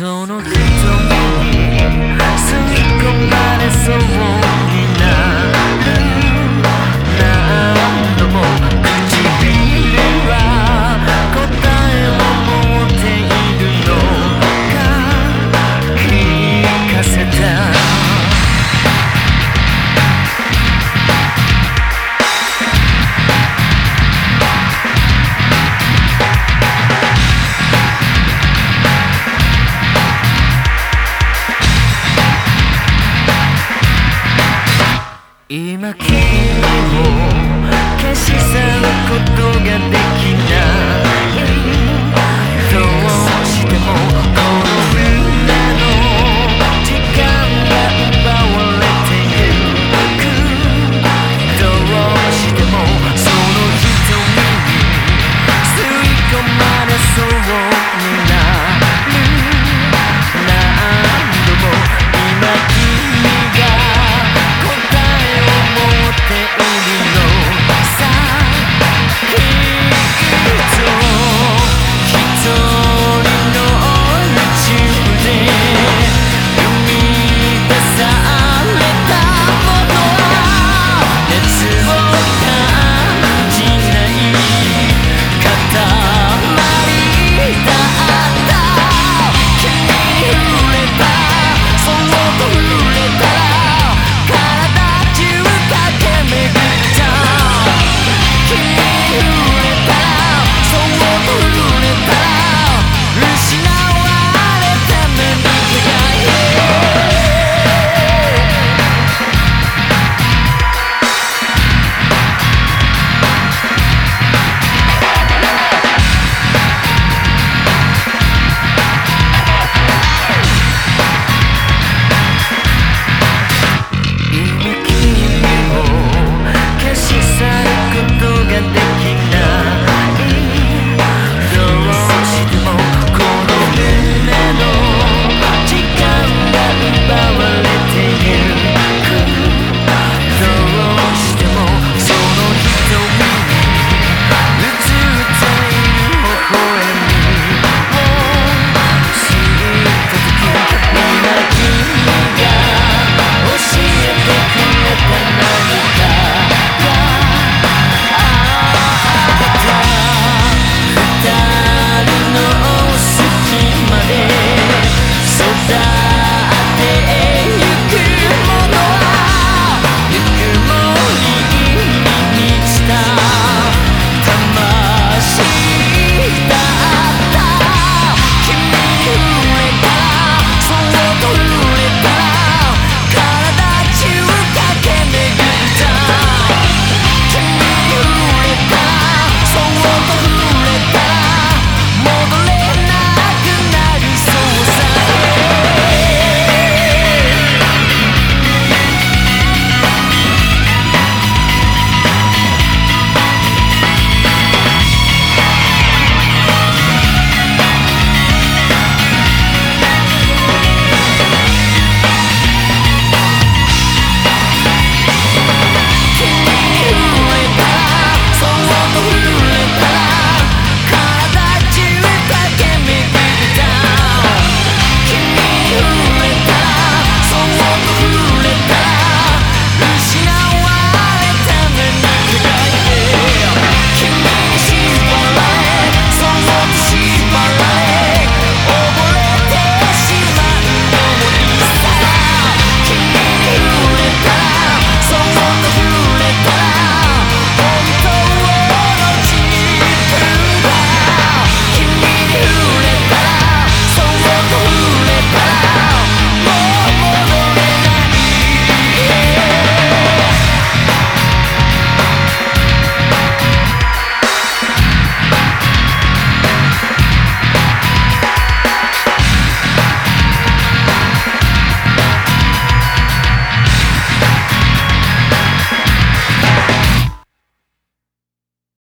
その人に吸い込まれそうになる何今君を消し去ることができない